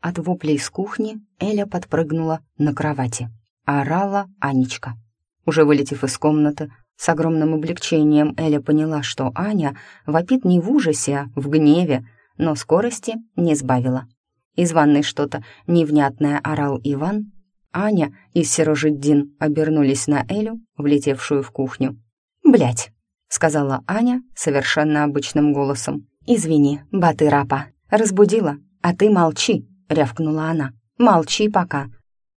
От воплей с кухни Эля подпрыгнула на кровати. Орала Анечка. Уже вылетев из комнаты, с огромным облегчением Эля поняла, что Аня вопит не в ужасе, а в гневе, но скорости не сбавила. Из ванной что-то невнятное орал Иван. Аня и Сирожиддин обернулись на Элю, влетевшую в кухню. «Блядь!» — сказала Аня совершенно обычным голосом. «Извини, Батырапа, разбудила, а ты молчи!» — рявкнула она. «Молчи пока!»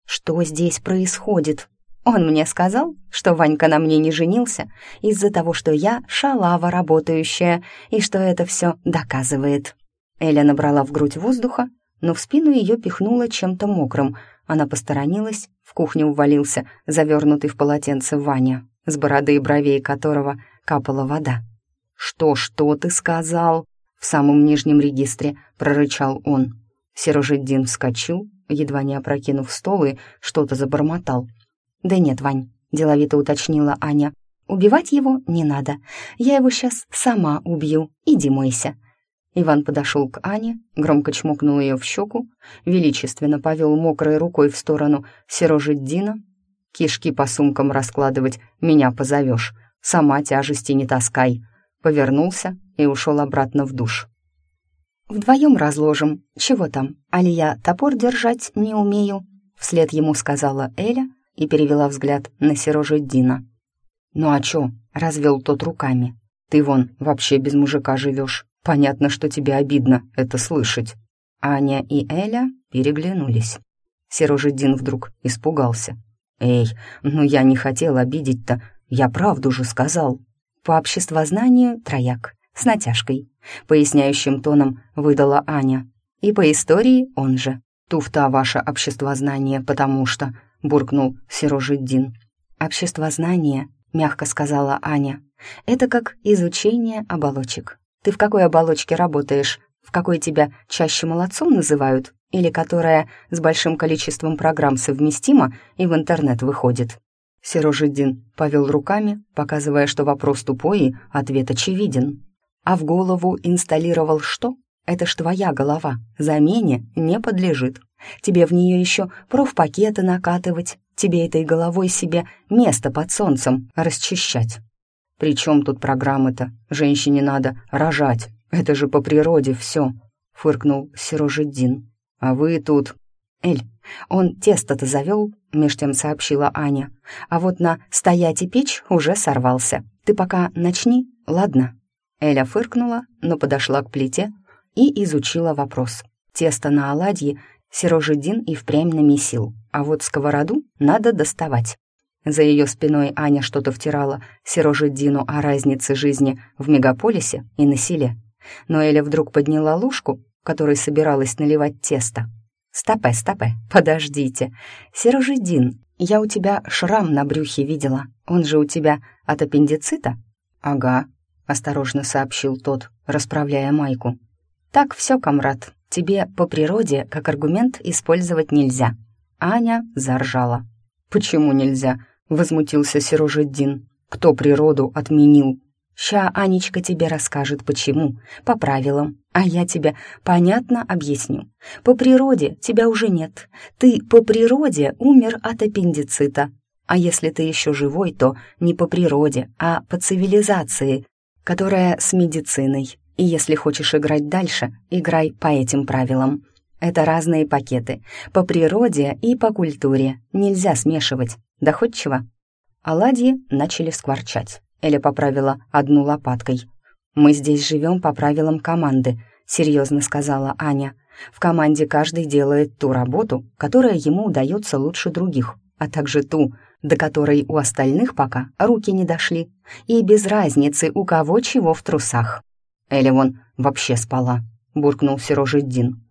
«Что здесь происходит?» Он мне сказал, что Ванька на мне не женился из-за того, что я шалава работающая, и что это все доказывает. Эля набрала в грудь воздуха, но в спину ее пихнуло чем-то мокрым. Она посторонилась, в кухню увалился, завернутый в полотенце Ваня, с бороды и бровей которого капала вода. «Что, что ты сказал?» В самом нижнем регистре прорычал он. Серожиддин вскочил, едва не опрокинув стол и что-то забормотал. «Да нет, Вань», — деловито уточнила Аня. «Убивать его не надо. Я его сейчас сама убью. Иди мойся». Иван подошел к Ане, громко чмокнул ее в щеку, величественно повел мокрой рукой в сторону Серожиддина. «Кишки по сумкам раскладывать меня позовешь. Сама тяжести не таскай». Повернулся и ушел обратно в душ. «Вдвоем разложим. Чего там? Али я топор держать не умею?» Вслед ему сказала Эля и перевела взгляд на Серожиддина. «Ну а чё?» — развел тот руками. «Ты вон вообще без мужика живешь. Понятно, что тебе обидно это слышать». Аня и Эля переглянулись. Серожидин вдруг испугался. «Эй, ну я не хотел обидеть-то, я правду же сказал». «По обществознанию трояк, с натяжкой», — поясняющим тоном выдала Аня. «И по истории он же. Туфта ваше обществознание, потому что...» — буркнул Серожиддин. «Обществознание», — мягко сказала Аня, — «это как изучение оболочек. Ты в какой оболочке работаешь? В какой тебя чаще молодцом называют? Или которая с большим количеством программ совместима и в интернет выходит?» Серожиддин повел руками, показывая, что вопрос тупой и ответ очевиден. «А в голову инсталлировал что? Это ж твоя голова, замене не подлежит. Тебе в нее еще профпакеты накатывать, тебе этой головой себе место под солнцем расчищать. Причем тут программы-то? Женщине надо рожать. Это же по природе все, фыркнул Сирожиддин. А вы тут... Эль, он тесто-то завел, меж тем сообщила Аня. А вот на «стоять и печь» уже сорвался. Ты пока начни, ладно? Эля фыркнула, но подошла к плите и изучила вопрос. Тесто на оладьи Серожидин и впрямь намесил, а вот сковороду надо доставать. За ее спиной Аня что-то втирала Серожидину о разнице жизни в мегаполисе и на селе. Но Эля вдруг подняла ложку, которой собиралась наливать тесто. «Стопе, стопе, подождите. Серожидин, я у тебя шрам на брюхе видела. Он же у тебя от аппендицита?» «Ага», — осторожно сообщил тот, расправляя майку. «Так все, комрад, тебе по природе как аргумент использовать нельзя». Аня заржала. «Почему нельзя?» — возмутился Серожиддин. «Кто природу отменил?» «Ща Анечка тебе расскажет, почему, по правилам, а я тебе понятно объясню. По природе тебя уже нет. Ты по природе умер от аппендицита. А если ты еще живой, то не по природе, а по цивилизации, которая с медициной. И если хочешь играть дальше, играй по этим правилам. Это разные пакеты. По природе и по культуре. Нельзя смешивать. Доходчиво. Оладьи начали скворчать. Эля поправила одну лопаткой. «Мы здесь живем по правилам команды», — серьезно сказала Аня. «В команде каждый делает ту работу, которая ему удается лучше других, а также ту, до которой у остальных пока руки не дошли. И без разницы, у кого чего в трусах». Эля вон вообще спала», — буркнул Серожиддин.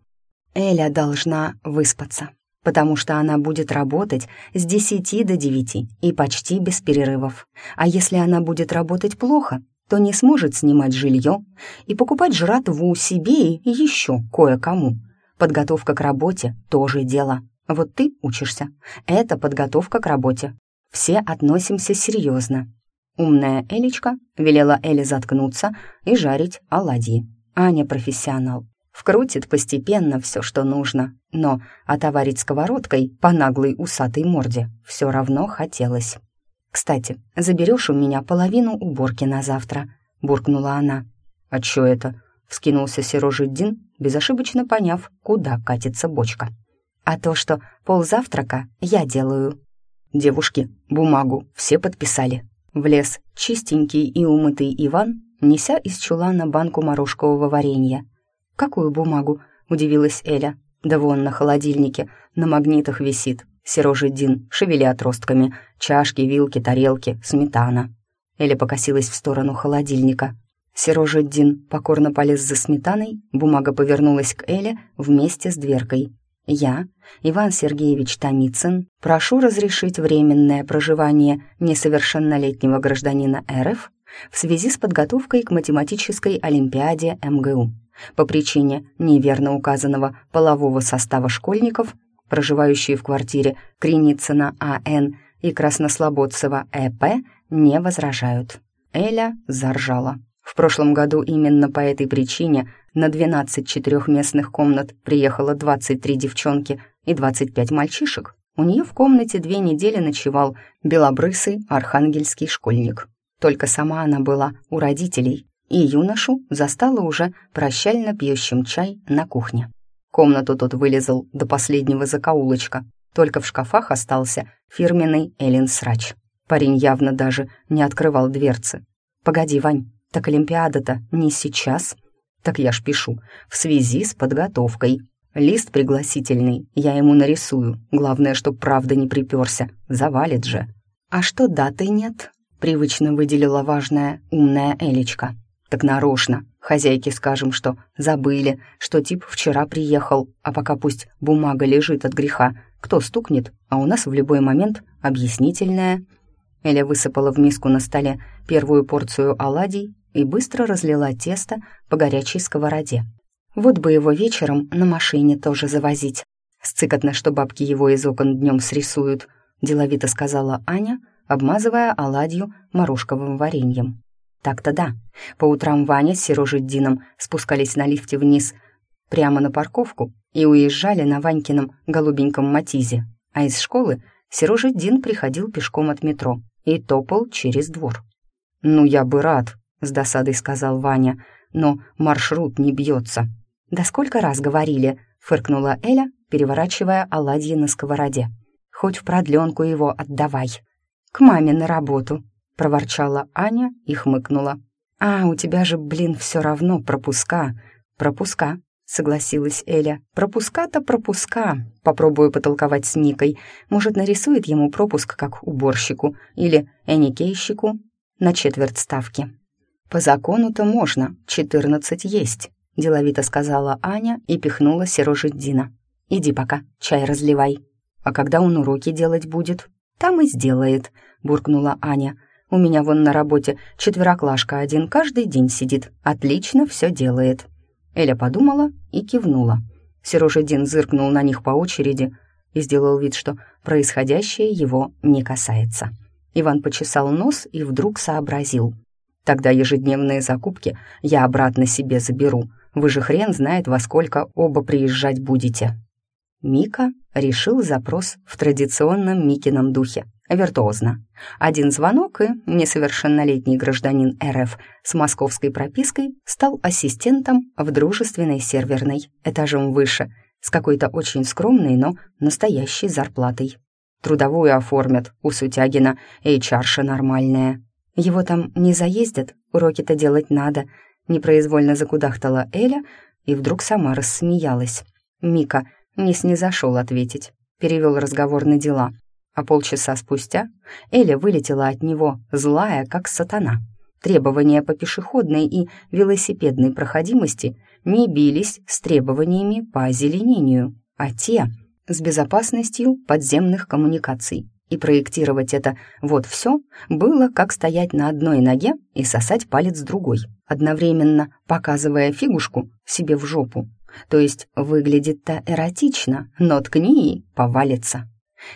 «Эля должна выспаться, потому что она будет работать с десяти до девяти и почти без перерывов. А если она будет работать плохо, то не сможет снимать жилье и покупать жратву себе и еще кое-кому. Подготовка к работе — тоже дело. Вот ты учишься. Это подготовка к работе. Все относимся серьезно. Умная Элечка велела Эле заткнуться и жарить оладьи. Аня профессионал. Вкрутит постепенно все, что нужно, но отоварить сковородкой по наглой усатой морде все равно хотелось. «Кстати, заберешь у меня половину уборки на завтра», — буркнула она. «А чё это?» — вскинулся Серожиддин, безошибочно поняв, куда катится бочка. «А то, что ползавтрака я делаю». Девушки бумагу все подписали. Влез чистенький и умытый Иван, неся из чулана банку морожкового варенья. «Какую бумагу?» — удивилась Эля. «Да вон на холодильнике, на магнитах висит. Серожидин, шевели отростками, чашки, вилки, тарелки, сметана». Эля покосилась в сторону холодильника. Серожидин покорно полез за сметаной, бумага повернулась к Эле вместе с дверкой. «Я, Иван Сергеевич Томицын, прошу разрешить временное проживание несовершеннолетнего гражданина РФ в связи с подготовкой к математической олимпиаде МГУ по причине неверно указанного полового состава школьников, проживающие в квартире Криницына А.Н. и Краснослободцева Э.П., не возражают. Эля заржала. В прошлом году именно по этой причине на 12 четырехместных комнат приехало 23 девчонки и 25 мальчишек. У нее в комнате две недели ночевал белобрысый архангельский школьник. Только сама она была у родителей, и юношу застала уже прощально пьющим чай на кухне. Комнату тот вылезал до последнего закоулочка, только в шкафах остался фирменный Эллен Срач. Парень явно даже не открывал дверцы. «Погоди, Вань, так Олимпиада-то не сейчас?» «Так я ж пишу, в связи с подготовкой. Лист пригласительный, я ему нарисую. Главное, чтоб правда не приперся, завалит же». «А что даты нет?» — привычно выделила важная, умная Элечка. Так нарочно. Хозяйке скажем, что забыли, что тип вчера приехал, а пока пусть бумага лежит от греха. Кто стукнет, а у нас в любой момент объяснительная. Эля высыпала в миску на столе первую порцию оладий и быстро разлила тесто по горячей сковороде. Вот бы его вечером на машине тоже завозить. Сцикотно, что бабки его из окон днем срисуют, деловито сказала Аня, обмазывая оладью морожковым вареньем. Так-то да. По утрам Ваня с Серожиддином спускались на лифте вниз, прямо на парковку, и уезжали на Ванькином голубеньком Матизе. А из школы Серожиддин приходил пешком от метро и топал через двор. «Ну, я бы рад», — с досадой сказал Ваня, «но маршрут не бьется». «Да сколько раз говорили», — фыркнула Эля, переворачивая оладьи на сковороде. «Хоть в продленку его отдавай. К маме на работу», — проворчала Аня и хмыкнула. «А, у тебя же, блин, все равно пропуска». «Пропуска», — согласилась Эля. «Пропуска-то пропуска. Попробую потолковать с Никой. Может, нарисует ему пропуск как уборщику или эникейщику на четверть ставки». «По закону-то можно, четырнадцать есть», — деловито сказала Аня и пихнула Серожиддина. «Иди пока, чай разливай». «А когда он уроки делать будет?» «Там и сделает», — буркнула Аня. У меня вон на работе четвероклашка один каждый день сидит. Отлично все делает». Эля подумала и кивнула. Серожидин зыркнул на них по очереди и сделал вид, что происходящее его не касается. Иван почесал нос и вдруг сообразил. «Тогда ежедневные закупки я обратно себе заберу. Вы же хрен знает, во сколько оба приезжать будете». Мика решил запрос в традиционном Микином духе виртуозно. Один звонок, и несовершеннолетний гражданин РФ с московской пропиской стал ассистентом в дружественной серверной, этажом выше, с какой-то очень скромной, но настоящей зарплатой. Трудовую оформят, у Сутягина, HR-ша нормальная. Его там не заездят, уроки-то делать надо. Непроизвольно закудахтала Эля и вдруг сама рассмеялась. Мика не снизошел ответить, перевел разговор на дела а полчаса спустя Эля вылетела от него, злая, как сатана. Требования по пешеходной и велосипедной проходимости не бились с требованиями по озеленению, а те — с безопасностью подземных коммуникаций. И проектировать это вот все было как стоять на одной ноге и сосать палец другой, одновременно показывая фигушку себе в жопу. То есть выглядит-то эротично, но ткни и повалится.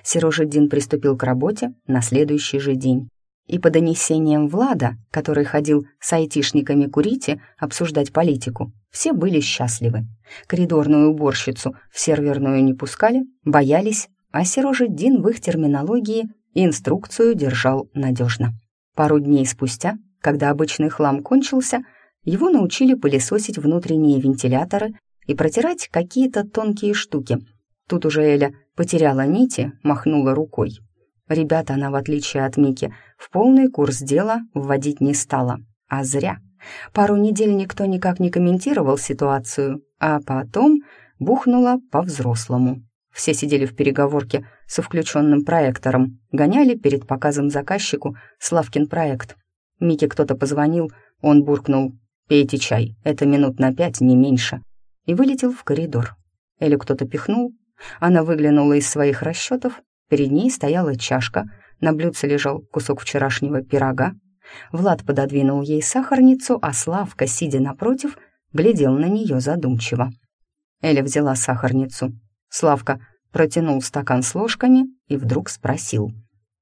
Серожидин приступил к работе на следующий же день. И по донесениям Влада, который ходил с айтишниками курить и обсуждать политику, все были счастливы. Коридорную уборщицу в серверную не пускали, боялись, а Дин в их терминологии инструкцию держал надежно. Пару дней спустя, когда обычный хлам кончился, его научили пылесосить внутренние вентиляторы и протирать какие-то тонкие штуки. Тут уже Эля потеряла нити, махнула рукой. Ребята она, в отличие от Мики, в полный курс дела вводить не стала. А зря. Пару недель никто никак не комментировал ситуацию, а потом бухнула по-взрослому. Все сидели в переговорке со включенным проектором, гоняли перед показом заказчику Славкин проект. Мике кто-то позвонил, он буркнул «Пейте чай, это минут на пять, не меньше», и вылетел в коридор. Элю кто-то пихнул, она выглянула из своих расчетов Перед ней стояла чашка, на блюдце лежал кусок вчерашнего пирога. Влад пододвинул ей сахарницу, а Славка, сидя напротив, глядел на нее задумчиво. Эля взяла сахарницу. Славка протянул стакан с ложками и вдруг спросил.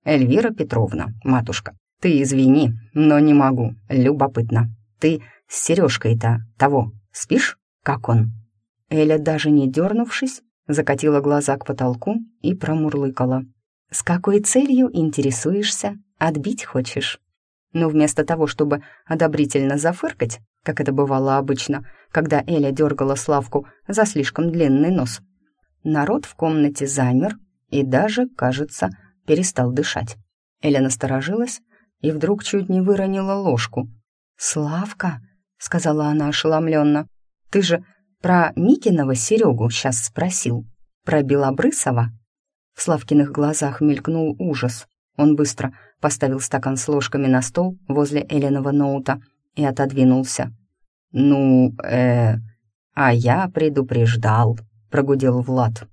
«Эльвира Петровна, матушка, ты извини, но не могу, любопытно. Ты с сережкой-то того спишь? Как он?» Эля, даже не дернувшись, закатила глаза к потолку и промурлыкала. «С какой целью интересуешься? Отбить хочешь?» Но вместо того, чтобы одобрительно зафыркать, как это бывало обычно, когда Эля дергала Славку за слишком длинный нос, народ в комнате замер и даже, кажется, перестал дышать. Эля насторожилась и вдруг чуть не выронила ложку. «Славка», — сказала она ошеломленно, — «ты же про Микиного Серегу сейчас спросил. Про Белобрысова? В Славкиных глазах мелькнул ужас. Он быстро поставил стакан с ложками на стол возле Эленова ноута и отодвинулся. «Ну, э, а я предупреждал», — прогудел Влад.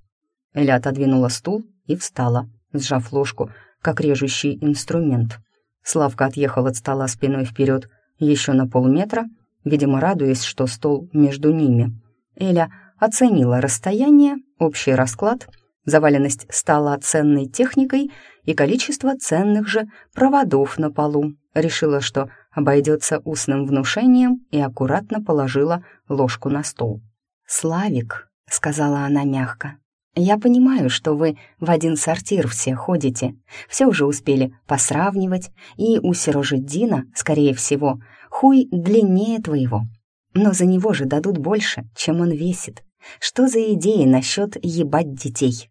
Эля отодвинула стул и встала, сжав ложку, как режущий инструмент. Славка отъехал от стола спиной вперед еще на полметра, видимо, радуясь, что стол между ними. Эля оценила расстояние, общий расклад, заваленность стола ценной техникой и количество ценных же проводов на полу. Решила, что обойдется устным внушением и аккуратно положила ложку на стол. «Славик», — сказала она мягко, — «я понимаю, что вы в один сортир все ходите, все уже успели посравнивать, и у Серожиддина, скорее всего, хуй длиннее твоего, но за него же дадут больше, чем он весит. Что за идеи насчет ебать детей?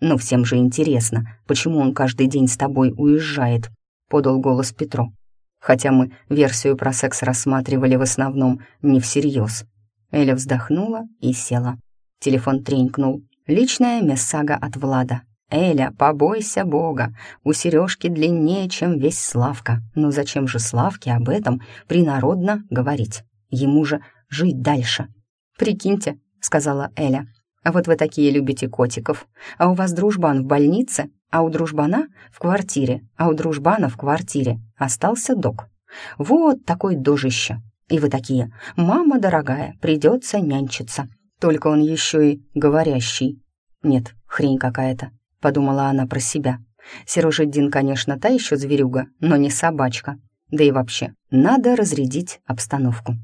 Ну, всем же интересно, почему он каждый день с тобой уезжает, подал голос Петро. Хотя мы версию про секс рассматривали в основном не всерьез. Эля вздохнула и села. Телефон тренькнул. Личная мессага от Влада. «Эля, побойся Бога, у Сережки длиннее, чем весь Славка. Но зачем же Славке об этом принародно говорить?» Ему же жить дальше. «Прикиньте», — сказала Эля, «а вот вы такие любите котиков, а у вас дружбан в больнице, а у дружбана в квартире, а у дружбана в квартире остался док. Вот такой дожище. И вы такие, мама дорогая, придется нянчиться. Только он еще и говорящий. Нет, хрень какая-то, подумала она про себя. Серожиддин, конечно, та еще зверюга, но не собачка. Да и вообще, надо разрядить обстановку.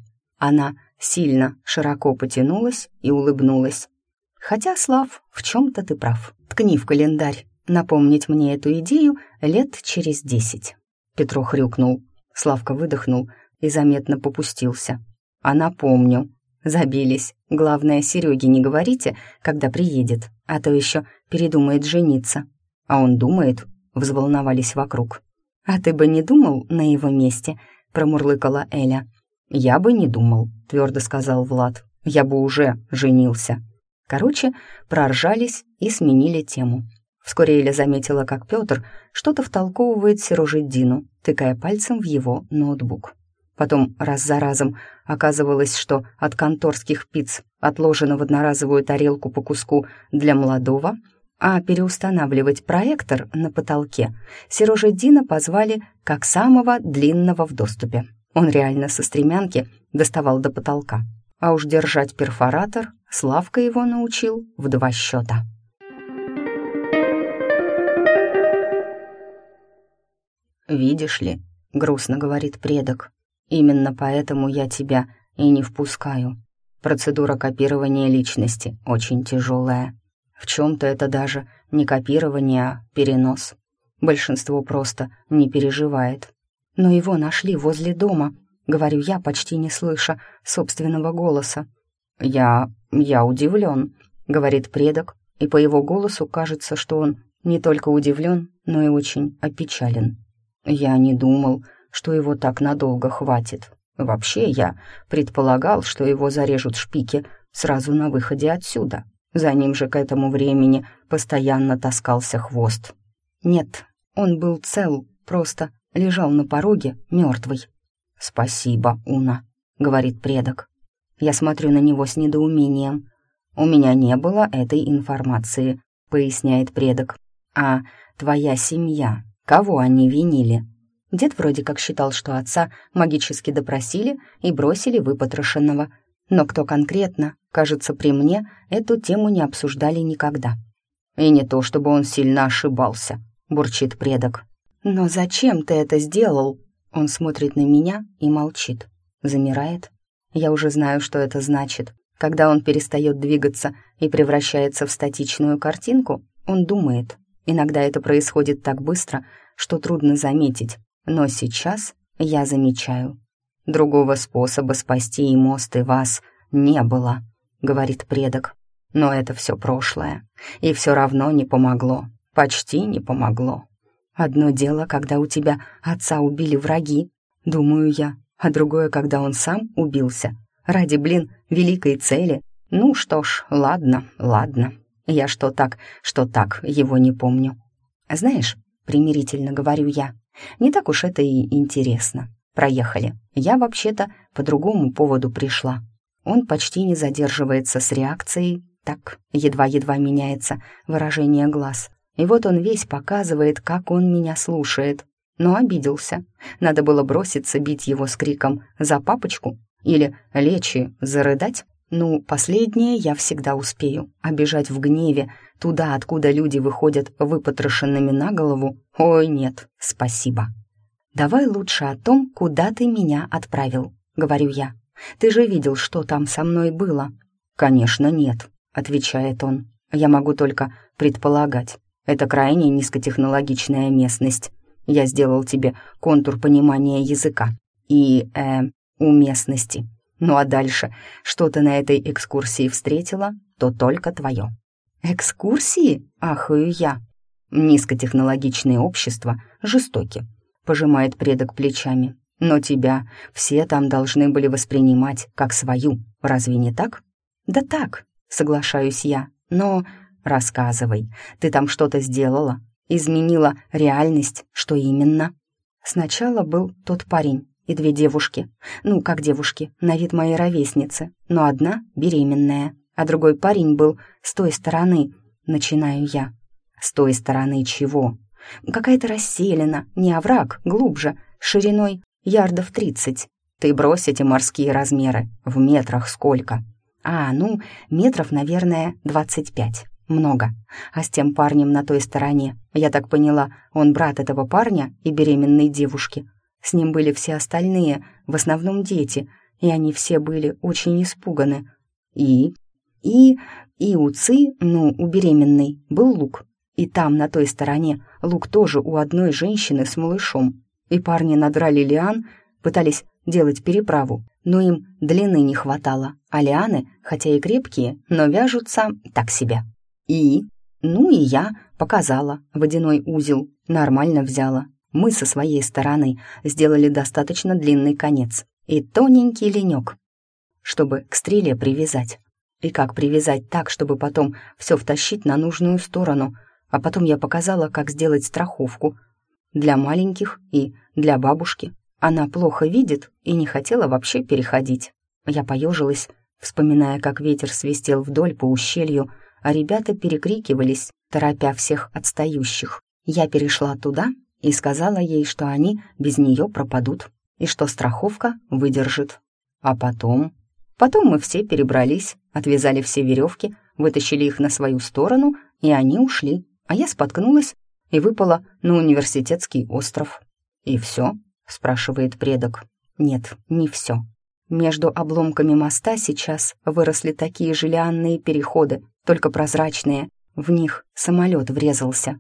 Она сильно, широко потянулась и улыбнулась. «Хотя, Слав, в чем-то ты прав. Ткни в календарь. Напомнить мне эту идею лет через десять». Петро хрюкнул. Славка выдохнул и заметно попустился. «А напомню. Забились. Главное, Сереге не говорите, когда приедет, а то еще передумает жениться». «А он думает?» — взволновались вокруг. «А ты бы не думал на его месте?» — промурлыкала Эля. «Я бы не думал», — твердо сказал Влад. «Я бы уже женился». Короче, проржались и сменили тему. Вскоре Эля заметила, как Петр что-то втолковывает Серожиддину, тыкая пальцем в его ноутбук. Потом раз за разом оказывалось, что от конторских пиц отложено в одноразовую тарелку по куску для молодого, а переустанавливать проектор на потолке Серожиддина позвали как самого длинного в доступе. Он реально со стремянки доставал до потолка. А уж держать перфоратор Славка его научил в два счета. «Видишь ли», — грустно говорит предок, «именно поэтому я тебя и не впускаю. Процедура копирования личности очень тяжелая. В чем-то это даже не копирование, а перенос. Большинство просто не переживает. Но его нашли возле дома, говорю я, почти не слыша собственного голоса. «Я... я удивлен», — говорит предок, и по его голосу кажется, что он не только удивлен, но и очень опечален. «Я не думал, что его так надолго хватит. Вообще, я предполагал, что его зарежут шпики сразу на выходе отсюда. За ним же к этому времени постоянно таскался хвост. Нет, он был цел, просто лежал на пороге, мертвый. «Спасибо, Уна», — говорит предок. Я смотрю на него с недоумением. «У меня не было этой информации», — поясняет предок. «А твоя семья, кого они винили?» Дед вроде как считал, что отца магически допросили и бросили выпотрошенного. Но кто конкретно, кажется, при мне эту тему не обсуждали никогда. «И не то, чтобы он сильно ошибался», — бурчит предок. «Но зачем ты это сделал?» Он смотрит на меня и молчит. Замирает. Я уже знаю, что это значит. Когда он перестает двигаться и превращается в статичную картинку, он думает. Иногда это происходит так быстро, что трудно заметить. Но сейчас я замечаю. Другого способа спасти и мост, и вас не было, говорит предок. Но это все прошлое, и все равно не помогло. Почти не помогло. Одно дело, когда у тебя отца убили враги, думаю я, а другое, когда он сам убился. Ради, блин, великой цели. Ну что ж, ладно, ладно. Я что так, что так, его не помню. Знаешь, примирительно говорю я, не так уж это и интересно. Проехали. Я вообще-то по другому поводу пришла. Он почти не задерживается с реакцией, так, едва-едва меняется выражение глаз. И вот он весь показывает, как он меня слушает. Но обиделся. Надо было броситься бить его с криком «За папочку!» или лечь и зарыдать. Ну, последнее я всегда успею. Обижать в гневе, туда, откуда люди выходят выпотрошенными на голову. Ой, нет, спасибо. «Давай лучше о том, куда ты меня отправил», — говорю я. «Ты же видел, что там со мной было?» «Конечно, нет», — отвечает он. «Я могу только предполагать. Это крайне низкотехнологичная местность. Я сделал тебе контур понимания языка и, э, уместности. Ну а дальше, что ты на этой экскурсии встретила, то только твое». «Экскурсии?» — ахаю я. «Низкотехнологичные общества жестоки», — пожимает предок плечами. «Но тебя все там должны были воспринимать как свою, разве не так?» «Да так», — соглашаюсь я, «но Рассказывай, ты там что-то сделала? Изменила реальность? Что именно? Сначала был тот парень и две девушки. Ну, как девушки, на вид моей ровесницы. Но одна беременная, а другой парень был с той стороны. Начинаю я. С той стороны чего? Какая-то расселена, не овраг, глубже, шириной ярдов тридцать. Ты брось эти морские размеры. В метрах сколько? А, ну, метров, наверное, двадцать пять много. А с тем парнем на той стороне, я так поняла, он брат этого парня и беременной девушки. С ним были все остальные, в основном дети, и они все были очень испуганы. И... И... И у Ци, ну, у беременной, был лук. И там, на той стороне, лук тоже у одной женщины с малышом. И парни надрали лиан, пытались делать переправу, но им длины не хватало, а лианы, хотя и крепкие, но вяжутся так себе. И? Ну и я показала водяной узел, нормально взяла. Мы со своей стороны сделали достаточно длинный конец и тоненький ленек, чтобы к стреле привязать. И как привязать так, чтобы потом все втащить на нужную сторону. А потом я показала, как сделать страховку для маленьких и для бабушки. Она плохо видит и не хотела вообще переходить. Я поежилась, вспоминая, как ветер свистел вдоль по ущелью, а ребята перекрикивались, торопя всех отстающих. Я перешла туда и сказала ей, что они без нее пропадут, и что страховка выдержит. А потом... Потом мы все перебрались, отвязали все веревки, вытащили их на свою сторону, и они ушли, а я споткнулась и выпала на университетский остров. «И все?» — спрашивает предок. «Нет, не все. Между обломками моста сейчас выросли такие же лианные переходы, только прозрачные. В них самолет врезался».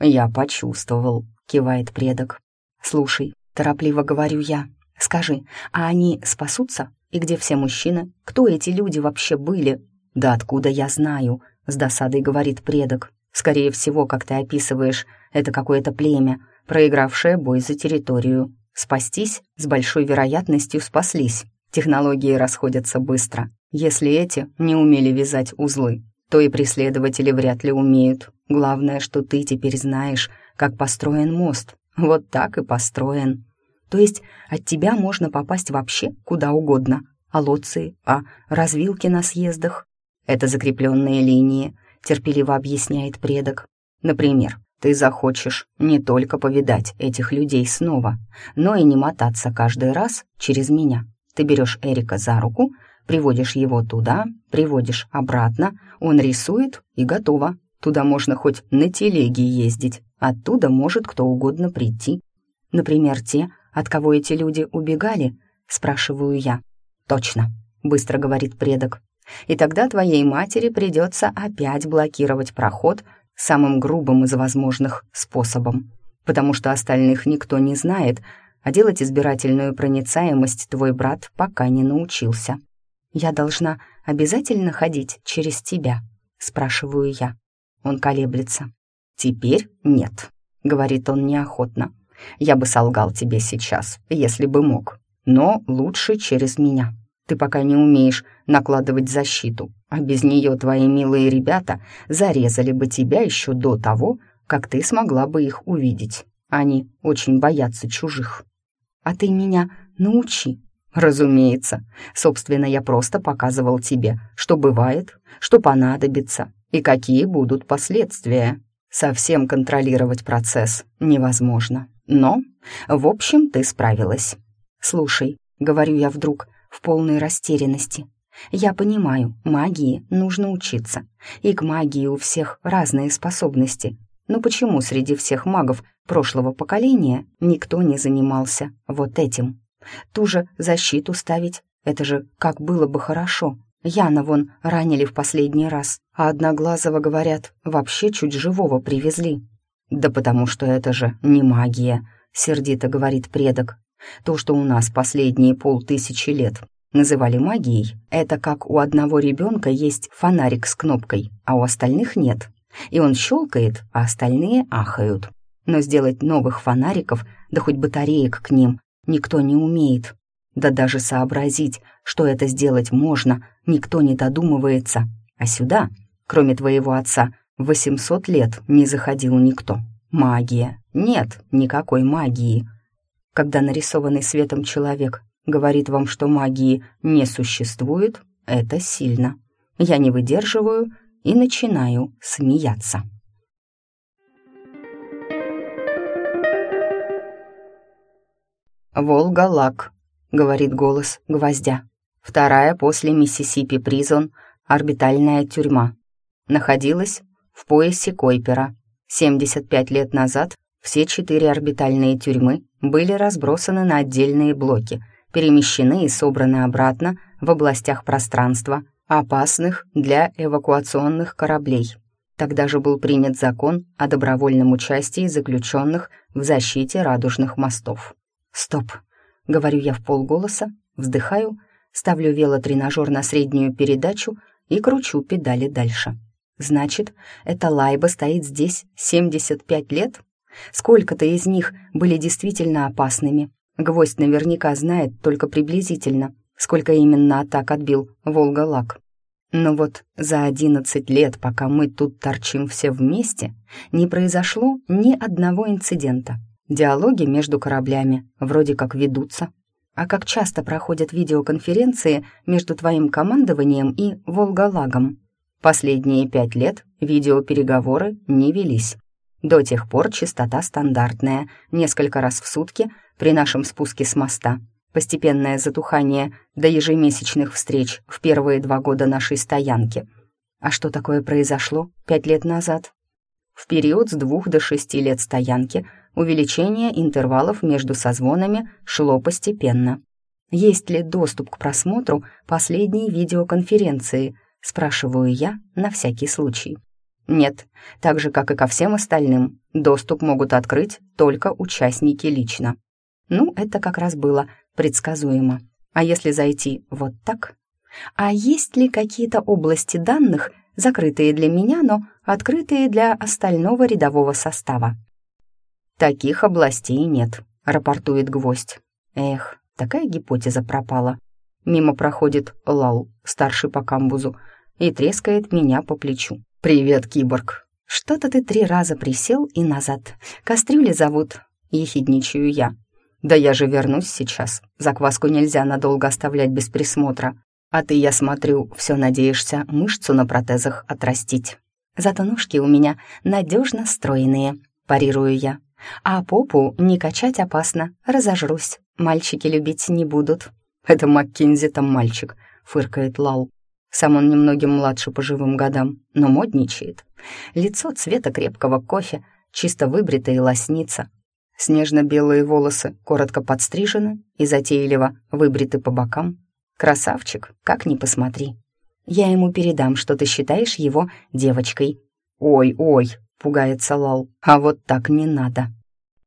«Я почувствовал», — кивает предок. «Слушай, торопливо говорю я, скажи, а они спасутся? И где все мужчины? Кто эти люди вообще были?» «Да откуда я знаю?» — с досадой говорит предок. «Скорее всего, как ты описываешь, это какое-то племя, проигравшее бой за территорию. Спастись с большой вероятностью спаслись. Технологии расходятся быстро. Если эти не умели вязать узлы, то и преследователи вряд ли умеют. Главное, что ты теперь знаешь, как построен мост. Вот так и построен. То есть от тебя можно попасть вообще куда угодно. А лоции, а развилки на съездах. Это закрепленные линии, терпеливо объясняет предок. Например, ты захочешь не только повидать этих людей снова, но и не мотаться каждый раз через меня. Ты берешь Эрика за руку, приводишь его туда, приводишь обратно, он рисует и готово. Туда можно хоть на телеге ездить, оттуда может кто угодно прийти. Например, те, от кого эти люди убегали, спрашиваю я. Точно, быстро говорит предок. И тогда твоей матери придется опять блокировать проход самым грубым из возможных способом, потому что остальных никто не знает, а делать избирательную проницаемость твой брат пока не научился. «Я должна обязательно ходить через тебя?» — спрашиваю я. Он колеблется. «Теперь нет», — говорит он неохотно. «Я бы солгал тебе сейчас, если бы мог, но лучше через меня. Ты пока не умеешь накладывать защиту, а без нее твои милые ребята зарезали бы тебя еще до того, как ты смогла бы их увидеть. Они очень боятся чужих. А ты меня научи. Разумеется. Собственно, я просто показывал тебе, что бывает, что понадобится и какие будут последствия. Совсем контролировать процесс невозможно. Но, в общем, ты справилась. Слушай, говорю я вдруг, в полной растерянности. Я понимаю, магии нужно учиться, и к магии у всех разные способности. Но почему среди всех магов прошлого поколения никто не занимался вот этим? Ту же защиту ставить, это же как было бы хорошо. Яна вон ранили в последний раз, а Одноглазого, говорят, вообще чуть живого привезли. «Да потому что это же не магия», — сердито говорит предок. То, что у нас последние полтысячи лет называли магией, это как у одного ребенка есть фонарик с кнопкой, а у остальных нет. И он щелкает, а остальные ахают. Но сделать новых фонариков, да хоть батареек к ним, никто не умеет. Да даже сообразить, что это сделать можно, никто не додумывается. А сюда, кроме твоего отца, 800 лет не заходил никто. Магия. Нет никакой магии когда нарисованный светом человек говорит вам, что магии не существует, это сильно. Я не выдерживаю и начинаю смеяться. «Волга-Лак», — говорит голос гвоздя. «Вторая после Миссисипи Призон, орбитальная тюрьма. Находилась в поясе Койпера. 75 лет назад все четыре орбитальные тюрьмы были разбросаны на отдельные блоки, перемещены и собраны обратно в областях пространства, опасных для эвакуационных кораблей. Тогда же был принят закон о добровольном участии заключенных в защите радужных мостов. «Стоп!» — говорю я в полголоса, вздыхаю, ставлю велотренажер на среднюю передачу и кручу педали дальше. Значит, эта лайба стоит здесь 75 лет? Сколько-то из них были действительно опасными. Гвоздь наверняка знает только приблизительно, сколько именно атак отбил Волга-Лак. Но вот за одиннадцать лет, пока мы тут торчим все вместе, не произошло ни одного инцидента. Диалоги между кораблями вроде как ведутся. А как часто проходят видеоконференции между твоим командованием и Волга-Лагом? Последние пять лет видеопереговоры не велись. До тех пор частота стандартная, несколько раз в сутки при нашем спуске с моста. Постепенное затухание до ежемесячных встреч в первые два года нашей стоянки. А что такое произошло пять лет назад? В период с двух до шести лет стоянки увеличение интервалов между созвонами шло постепенно. «Есть ли доступ к просмотру последней видеоконференции?» — спрашиваю я на всякий случай. «Нет, так же, как и ко всем остальным, доступ могут открыть только участники лично». Ну, это как раз было предсказуемо. А если зайти вот так? А есть ли какие-то области данных, закрытые для меня, но открытые для остального рядового состава? Таких областей нет, рапортует гвоздь. Эх, такая гипотеза пропала. Мимо проходит Лал, старший по камбузу, и трескает меня по плечу. «Привет, киборг!» «Что-то ты три раза присел и назад. Кастрюли зовут», — ехидничаю я. «Да я же вернусь сейчас. Закваску нельзя надолго оставлять без присмотра. А ты, я смотрю, все надеешься мышцу на протезах отрастить. Зато ножки у меня надежно стройные», — парирую я. «А попу не качать опасно, разожрусь. Мальчики любить не будут». «Это Маккензи там мальчик», — фыркает Лал. Сам он немногим младше по живым годам, но модничает. Лицо цвета крепкого кофе, чисто выбрито и лоснится, Снежно-белые волосы коротко подстрижены и затейливо выбриты по бокам. Красавчик, как ни посмотри. Я ему передам, что ты считаешь его девочкой. «Ой-ой», — пугается Лал, — «а вот так не надо».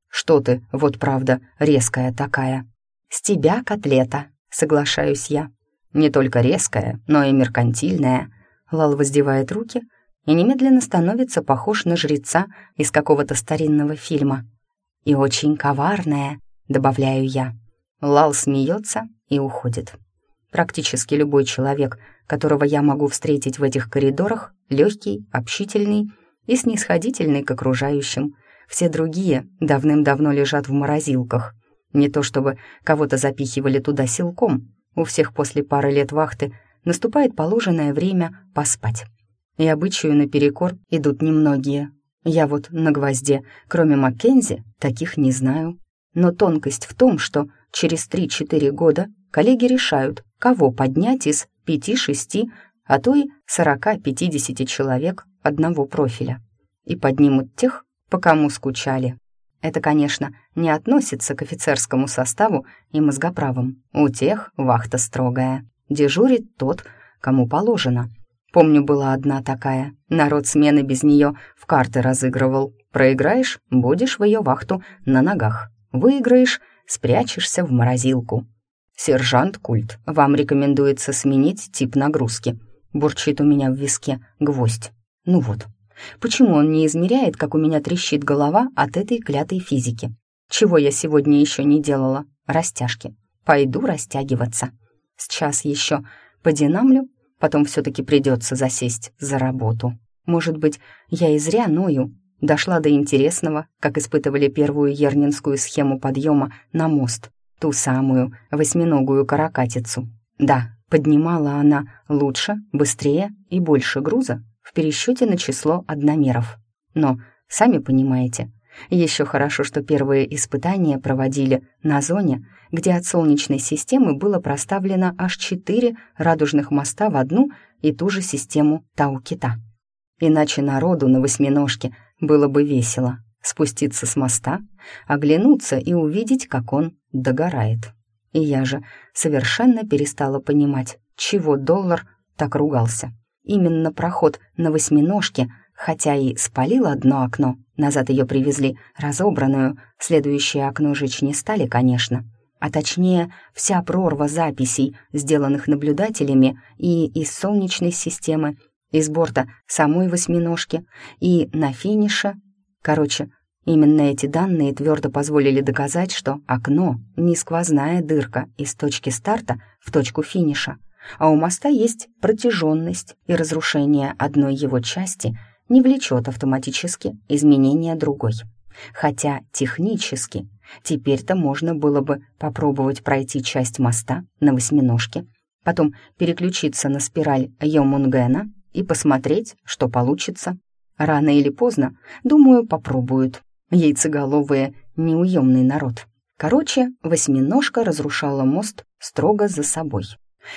«Что ты, вот правда, резкая такая». «С тебя котлета», — соглашаюсь я. «Не только резкая, но и меркантильная». Лал воздевает руки и немедленно становится похож на жреца из какого-то старинного фильма и очень коварная», — добавляю я. Лал смеется и уходит. Практически любой человек, которого я могу встретить в этих коридорах, легкий, общительный и снисходительный к окружающим. Все другие давным-давно лежат в морозилках. Не то чтобы кого-то запихивали туда силком, у всех после пары лет вахты наступает положенное время поспать. И обычаю наперекор идут немногие, я вот на гвозде, кроме Маккензи, таких не знаю. Но тонкость в том, что через 3-4 года коллеги решают, кого поднять из 5-6, а то и 40-50 человек одного профиля. И поднимут тех, по кому скучали. Это, конечно, не относится к офицерскому составу и мозгоправам. У тех вахта строгая. Дежурит тот, кому положено — Помню, была одна такая. Народ смены без нее в карты разыгрывал. Проиграешь — будешь в ее вахту на ногах. Выиграешь — спрячешься в морозилку. «Сержант Культ, вам рекомендуется сменить тип нагрузки», — бурчит у меня в виске гвоздь. Ну вот, почему он не измеряет, как у меня трещит голова от этой клятой физики? Чего я сегодня еще не делала? Растяжки. Пойду растягиваться. Сейчас еще подинамлю Потом все-таки придется засесть за работу. Может быть, я и зря ною. Дошла до интересного, как испытывали первую ернинскую схему подъема на мост, ту самую восьминогую каракатицу. Да, поднимала она лучше, быстрее и больше груза в пересчете на число одномеров. Но, сами понимаете, еще хорошо, что первые испытания проводили на зоне, где от Солнечной системы было проставлено аж четыре радужных моста в одну и ту же систему Тау-Кита. Иначе народу на восьминожке было бы весело спуститься с моста, оглянуться и увидеть, как он догорает. И я же совершенно перестала понимать, чего доллар так ругался. Именно проход на восьминожке — Хотя и спалил одно окно, назад ее привезли разобранную, следующее окно жечь не стали, конечно. А точнее, вся прорва записей, сделанных наблюдателями и из Солнечной системы, из борта самой восьминожки и на финише. Короче, именно эти данные твердо позволили доказать, что окно — не сквозная дырка из точки старта в точку финиша, а у моста есть протяженность и разрушение одной его части — не влечет автоматически изменения другой. Хотя технически теперь-то можно было бы попробовать пройти часть моста на восьминожке, потом переключиться на спираль Йомунгена и посмотреть, что получится. Рано или поздно, думаю, попробуют. Яйцеголовые — неуемный народ. Короче, восьминожка разрушала мост строго за собой.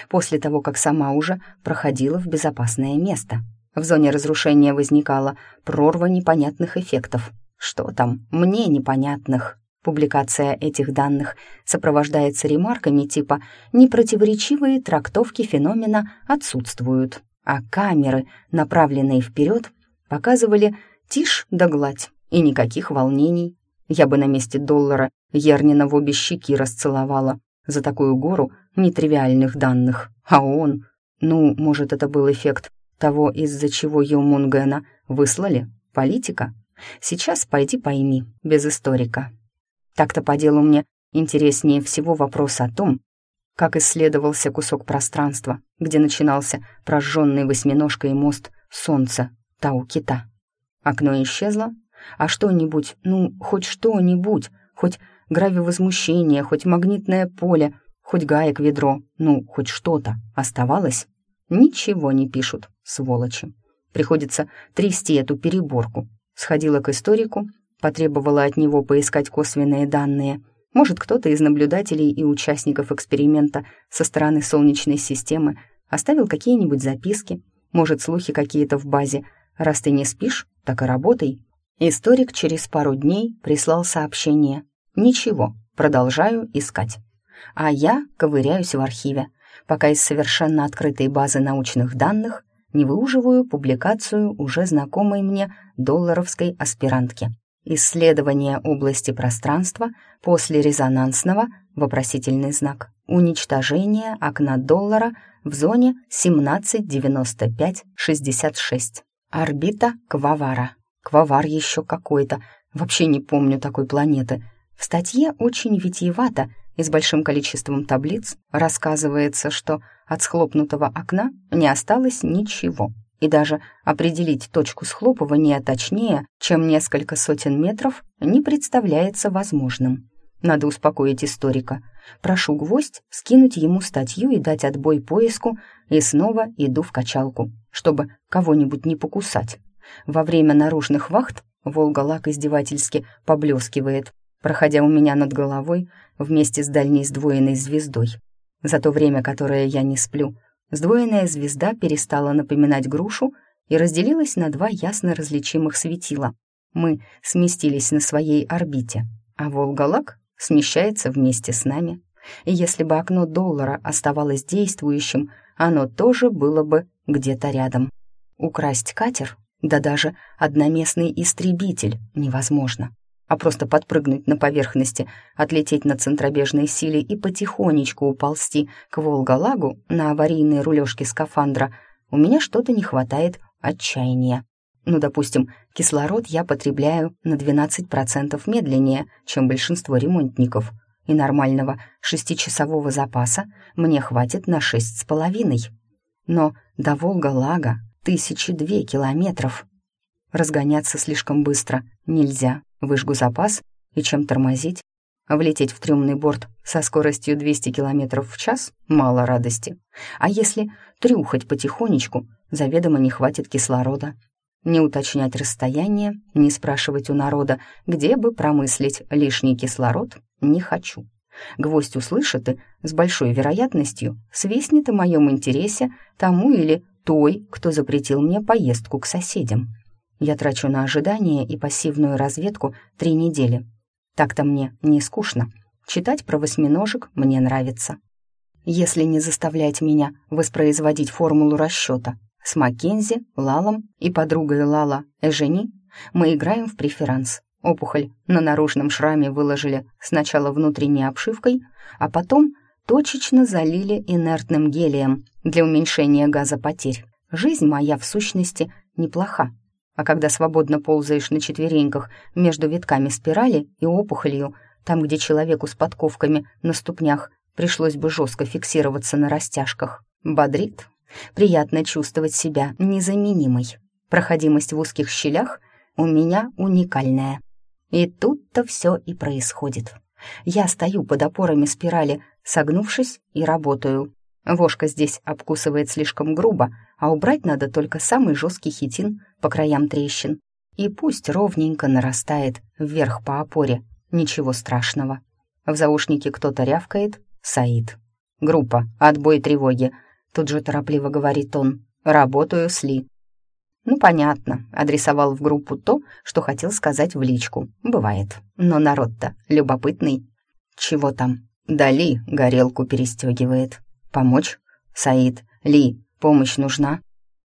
После того, как сама уже проходила в безопасное место — в зоне разрушения возникала прорва непонятных эффектов. Что там, мне непонятных. Публикация этих данных сопровождается ремарками типа «непротиворечивые трактовки феномена отсутствуют», а камеры, направленные вперед, показывали «тишь да гладь» и никаких волнений. Я бы на месте доллара Ернина в обе щеки расцеловала за такую гору нетривиальных данных. А он... Ну, может, это был эффект того, из-за чего Йомунгена выслали? Политика? Сейчас пойди пойми, без историка. Так-то по делу мне интереснее всего вопрос о том, как исследовался кусок пространства, где начинался прожженный восьминожкой мост солнца Тау-Кита. Окно исчезло, а что-нибудь, ну, хоть что-нибудь, хоть гравивозмущение, хоть магнитное поле, хоть гаек ведро, ну, хоть что-то оставалось? Ничего не пишут, сволочи. Приходится трясти эту переборку. Сходила к историку, потребовала от него поискать косвенные данные. Может, кто-то из наблюдателей и участников эксперимента со стороны Солнечной системы оставил какие-нибудь записки, может, слухи какие-то в базе. Раз ты не спишь, так и работай. Историк через пару дней прислал сообщение. Ничего, продолжаю искать. А я ковыряюсь в архиве, пока из совершенно открытой базы научных данных не выуживаю публикацию уже знакомой мне долларовской аспирантки. Исследование области пространства после резонансного, вопросительный знак, уничтожения окна доллара в зоне 1795-66. Орбита Квавара. Квавар еще какой-то, вообще не помню такой планеты. В статье очень витиевато и с большим количеством таблиц рассказывается, что от схлопнутого окна не осталось ничего, и даже определить точку схлопывания точнее, чем несколько сотен метров, не представляется возможным. Надо успокоить историка. Прошу гвоздь скинуть ему статью и дать отбой поиску, и снова иду в качалку, чтобы кого-нибудь не покусать. Во время наружных вахт Волга-Лак издевательски поблескивает, проходя у меня над головой вместе с дальней сдвоенной звездой. За то время, которое я не сплю, сдвоенная звезда перестала напоминать грушу и разделилась на два ясно различимых светила. Мы сместились на своей орбите, а Волга-Лак смещается вместе с нами. И если бы окно доллара оставалось действующим, оно тоже было бы где-то рядом. Украсть катер, да даже одноместный истребитель невозможно а просто подпрыгнуть на поверхности, отлететь на центробежной силе и потихонечку уползти к Волга-Лагу на аварийные рулежки скафандра, у меня что-то не хватает отчаяния. Ну, допустим, кислород я потребляю на 12% медленнее, чем большинство ремонтников, и нормального шестичасового запаса мне хватит на шесть с половиной. Но до Волга-Лага тысячи две километров. Разгоняться слишком быстро нельзя, выжгу запас и чем тормозить. Влететь в трюмный борт со скоростью 200 км в час — мало радости. А если трюхать потихонечку, заведомо не хватит кислорода. Не уточнять расстояние, не спрашивать у народа, где бы промыслить лишний кислород, не хочу. Гвоздь услышит и, с большой вероятностью, свистнет о моем интересе тому или той, кто запретил мне поездку к соседям. Я трачу на ожидание и пассивную разведку три недели. Так-то мне не скучно. Читать про восьминожек мне нравится. Если не заставлять меня воспроизводить формулу расчета с Маккензи, Лалом и подругой Лала Эжени, мы играем в преферанс. Опухоль на наружном шраме выложили сначала внутренней обшивкой, а потом точечно залили инертным гелием для уменьшения газопотерь. Жизнь моя, в сущности, неплоха а когда свободно ползаешь на четвереньках между витками спирали и опухолью, там, где человеку с подковками на ступнях пришлось бы жестко фиксироваться на растяжках, бодрит. Приятно чувствовать себя незаменимой. Проходимость в узких щелях у меня уникальная. И тут-то все и происходит. Я стою под опорами спирали, согнувшись, и работаю. Вошка здесь обкусывает слишком грубо, а убрать надо только самый жесткий хитин по краям трещин. И пусть ровненько нарастает вверх по опоре, ничего страшного. В заушнике кто-то рявкает «Саид». «Группа, отбой тревоги», тут же торопливо говорит он. «Работаю с Ли». Ну, понятно, адресовал в группу то, что хотел сказать в личку. Бывает. Но народ-то любопытный. Чего там? Да Ли горелку перестегивает. Помочь? Саид. Ли, помощь нужна?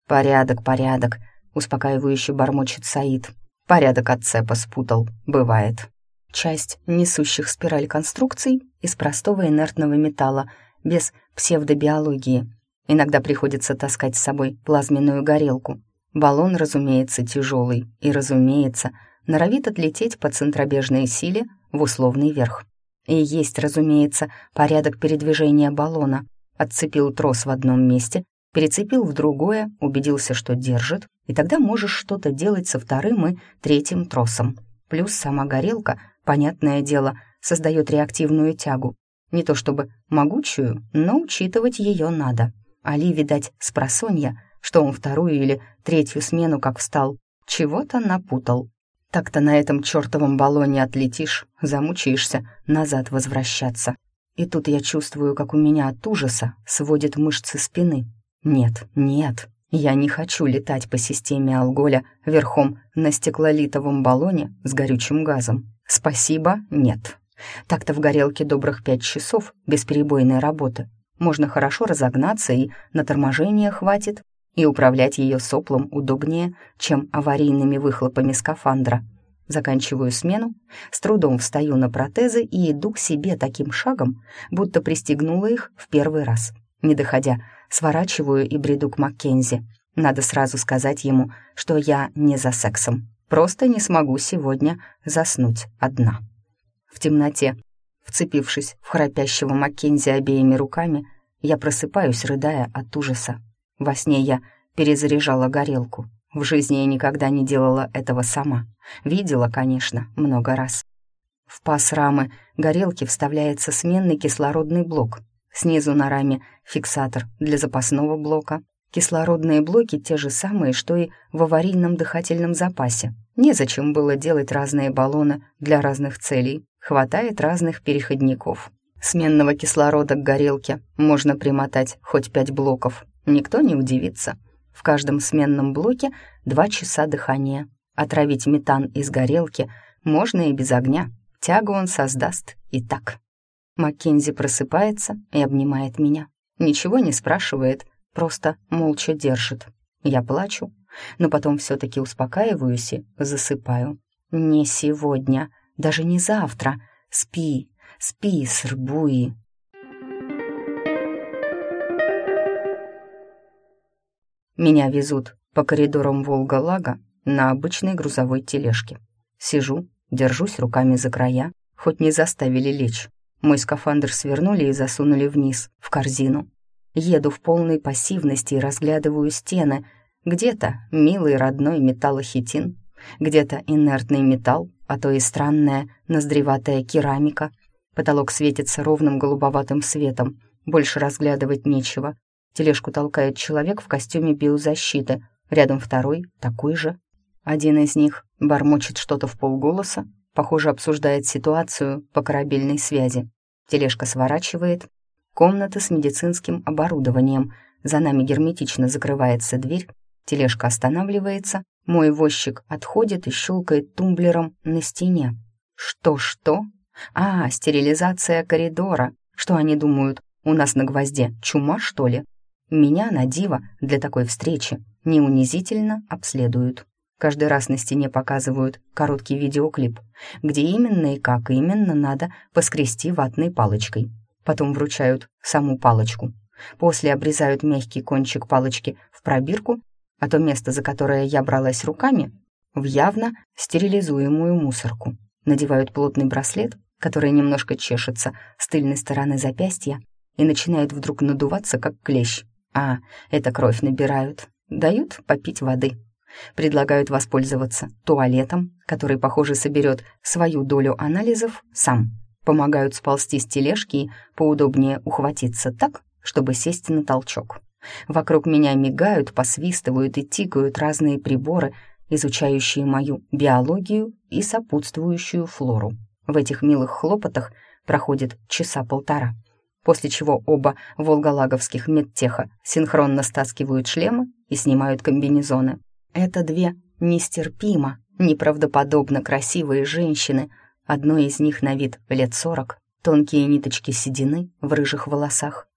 Порядок, порядок, успокаивающе бормочет Саид. Порядок от цепа спутал. Бывает. Часть несущих спираль конструкций из простого инертного металла, без псевдобиологии. Иногда приходится таскать с собой плазменную горелку. Баллон, разумеется, тяжелый и, разумеется, норовит отлететь по центробежной силе в условный верх. И есть, разумеется, порядок передвижения баллона. Отцепил трос в одном месте, перецепил в другое, убедился, что держит, и тогда можешь что-то делать со вторым и третьим тросом. Плюс сама горелка, понятное дело, создает реактивную тягу. Не то чтобы могучую, но учитывать ее надо. Али, видать, с просонья — что он вторую или третью смену как встал, чего-то напутал. Так-то на этом чертовом баллоне отлетишь, замучаешься назад возвращаться. И тут я чувствую, как у меня от ужаса сводит мышцы спины. Нет, нет, я не хочу летать по системе Алголя верхом на стеклолитовом баллоне с горючим газом. Спасибо, нет. Так-то в горелке добрых пять часов бесперебойной работы. Можно хорошо разогнаться и на торможение хватит, и управлять ее соплом удобнее, чем аварийными выхлопами скафандра. Заканчиваю смену, с трудом встаю на протезы и иду к себе таким шагом, будто пристегнула их в первый раз. Не доходя, сворачиваю и бреду к Маккензи. Надо сразу сказать ему, что я не за сексом. Просто не смогу сегодня заснуть одна. В темноте, вцепившись в храпящего Маккензи обеими руками, я просыпаюсь, рыдая от ужаса. Во сне я перезаряжала горелку. В жизни я никогда не делала этого сама. Видела, конечно, много раз. В паз рамы горелки вставляется сменный кислородный блок. Снизу на раме фиксатор для запасного блока. Кислородные блоки те же самые, что и в аварийном дыхательном запасе. Незачем было делать разные баллоны для разных целей. Хватает разных переходников. Сменного кислорода к горелке можно примотать хоть пять блоков, Никто не удивится. В каждом сменном блоке два часа дыхания. Отравить метан из горелки можно и без огня. Тягу он создаст и так. Маккензи просыпается и обнимает меня. Ничего не спрашивает, просто молча держит. Я плачу, но потом все-таки успокаиваюсь и засыпаю. Не сегодня, даже не завтра. Спи, спи, србуи. Меня везут по коридорам Волга-Лага на обычной грузовой тележке. Сижу, держусь руками за края, хоть не заставили лечь. Мой скафандр свернули и засунули вниз, в корзину. Еду в полной пассивности и разглядываю стены. Где-то милый родной металлохитин, где-то инертный металл, а то и странная ноздреватая керамика. Потолок светится ровным голубоватым светом. Больше разглядывать нечего. Тележку толкает человек в костюме биозащиты. Рядом второй, такой же. Один из них бормочет что-то в полголоса, похоже, обсуждает ситуацию по корабельной связи. Тележка сворачивает. Комната с медицинским оборудованием. За нами герметично закрывается дверь. Тележка останавливается. Мой возчик отходит и щелкает тумблером на стене. Что-что? А, стерилизация коридора. Что они думают, у нас на гвозде чума, что ли? Меня на диво для такой встречи неунизительно обследуют. Каждый раз на стене показывают короткий видеоклип, где именно и как именно надо поскрести ватной палочкой. Потом вручают саму палочку. После обрезают мягкий кончик палочки в пробирку, а то место, за которое я бралась руками, в явно стерилизуемую мусорку. Надевают плотный браслет, который немножко чешется с тыльной стороны запястья и начинает вдруг надуваться, как клещ. А, это кровь набирают. Дают попить воды. Предлагают воспользоваться туалетом, который, похоже, соберет свою долю анализов сам. Помогают сползти с тележки и поудобнее ухватиться так, чтобы сесть на толчок. Вокруг меня мигают, посвистывают и тикают разные приборы, изучающие мою биологию и сопутствующую флору. В этих милых хлопотах проходит часа полтора после чего оба волголаговских медтеха синхронно стаскивают шлемы и снимают комбинезоны. Это две нестерпимо, неправдоподобно красивые женщины. Одной из них на вид лет сорок, тонкие ниточки седины в рыжих волосах,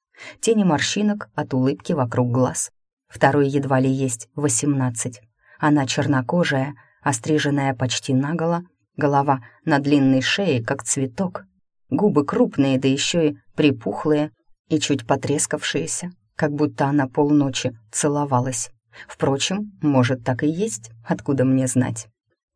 тени морщинок от улыбки вокруг глаз. Второй едва ли есть восемнадцать. Она чернокожая, остриженная почти наголо, голова на длинной шее, как цветок, губы крупные, да еще и припухлые и чуть потрескавшиеся, как будто она полночи целовалась. Впрочем, может, так и есть, откуда мне знать.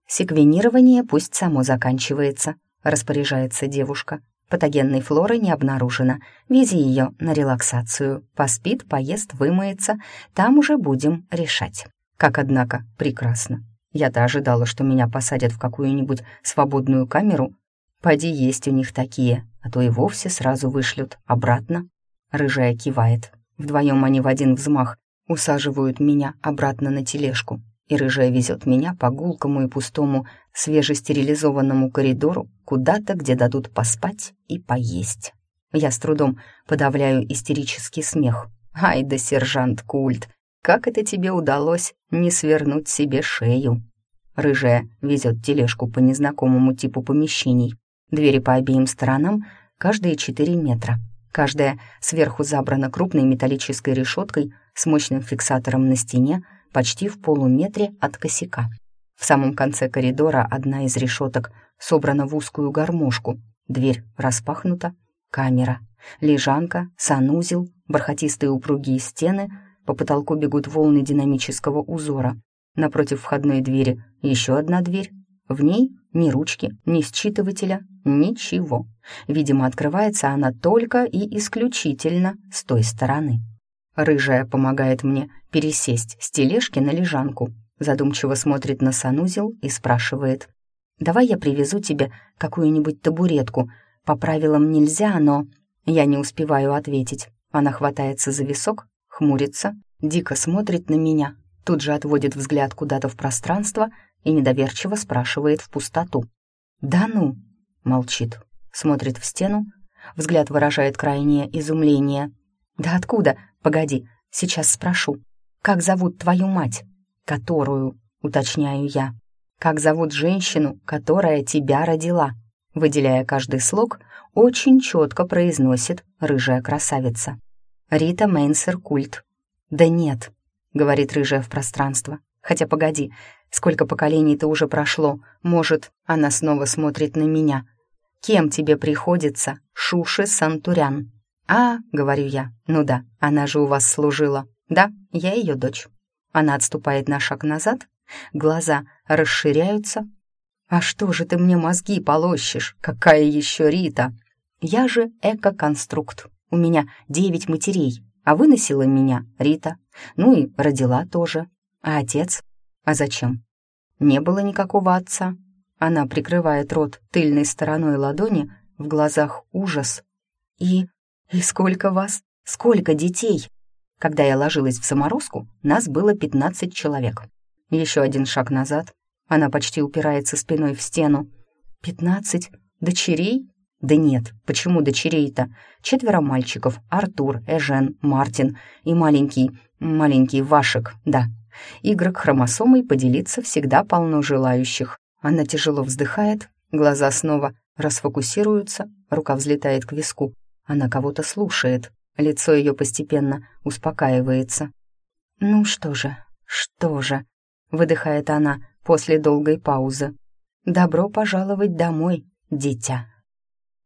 «Секвенирование пусть само заканчивается», — распоряжается девушка. Патогенной флоры не обнаружено. Вези ее на релаксацию. Поспит, поест, вымоется. Там уже будем решать. Как, однако, прекрасно. Я-то ожидала, что меня посадят в какую-нибудь свободную камеру. Поди есть у них такие, а то и вовсе сразу вышлют обратно. Рыжая кивает. Вдвоем они в один взмах усаживают меня обратно на тележку, и рыжая везет меня по гулкому и пустому свежестерилизованному коридору куда-то, где дадут поспать и поесть. Я с трудом подавляю истерический смех. «Ай да, сержант Культ, как это тебе удалось не свернуть себе шею?» Рыжая везет тележку по незнакомому типу помещений. Двери по обеим сторонам, каждые четыре метра. Каждая сверху забрана крупной металлической решеткой с мощным фиксатором на стене почти в полуметре от косяка. В самом конце коридора одна из решеток собрана в узкую гармошку, дверь распахнута, камера, лежанка, санузел, бархатистые упругие стены, по потолку бегут волны динамического узора. Напротив входной двери еще одна дверь. В ней ни ручки, ни считывателя, ничего. Видимо, открывается она только и исключительно с той стороны. Рыжая помогает мне пересесть с тележки на лежанку, задумчиво смотрит на санузел и спрашивает. «Давай я привезу тебе какую-нибудь табуретку. По правилам нельзя, но...» Я не успеваю ответить. Она хватается за висок, хмурится, дико смотрит на меня, тут же отводит взгляд куда-то в пространство и недоверчиво спрашивает в пустоту. «Да ну!» — молчит, смотрит в стену, взгляд выражает крайнее изумление. «Да откуда? Погоди, сейчас спрошу. Как зовут твою мать? Которую, уточняю я. Как зовут женщину, которая тебя родила? Выделяя каждый слог, очень четко произносит рыжая красавица. Рита Мейнсер Культ. «Да нет», — говорит рыжая в пространство. «Хотя погоди, сколько поколений-то уже прошло, может, она снова смотрит на меня. Кем тебе приходится Шуши Сантурян?» «А», — говорю я, — «ну да, она же у вас служила. Да, я ее дочь». Она отступает на шаг назад, глаза расширяются. «А что же ты мне мозги полощешь? Какая еще Рита?» «Я же эко-конструкт. У меня девять матерей, а выносила меня Рита. Ну и родила тоже. А отец? А зачем? Не было никакого отца». Она прикрывает рот тыльной стороной ладони, в глазах ужас. «И «И сколько вас? Сколько детей?» Когда я ложилась в заморозку, нас было пятнадцать человек. Еще один шаг назад. Она почти упирается спиной в стену. «Пятнадцать? Дочерей?» «Да нет, почему дочерей-то? Четверо мальчиков. Артур, Эжен, Мартин и маленький, маленький Вашек, да. Игрок хромосомой поделиться всегда полно желающих. Она тяжело вздыхает, глаза снова расфокусируются, рука взлетает к виску. Она кого-то слушает, лицо ее постепенно успокаивается. «Ну что же, что же», — выдыхает она после долгой паузы. «Добро пожаловать домой, дитя».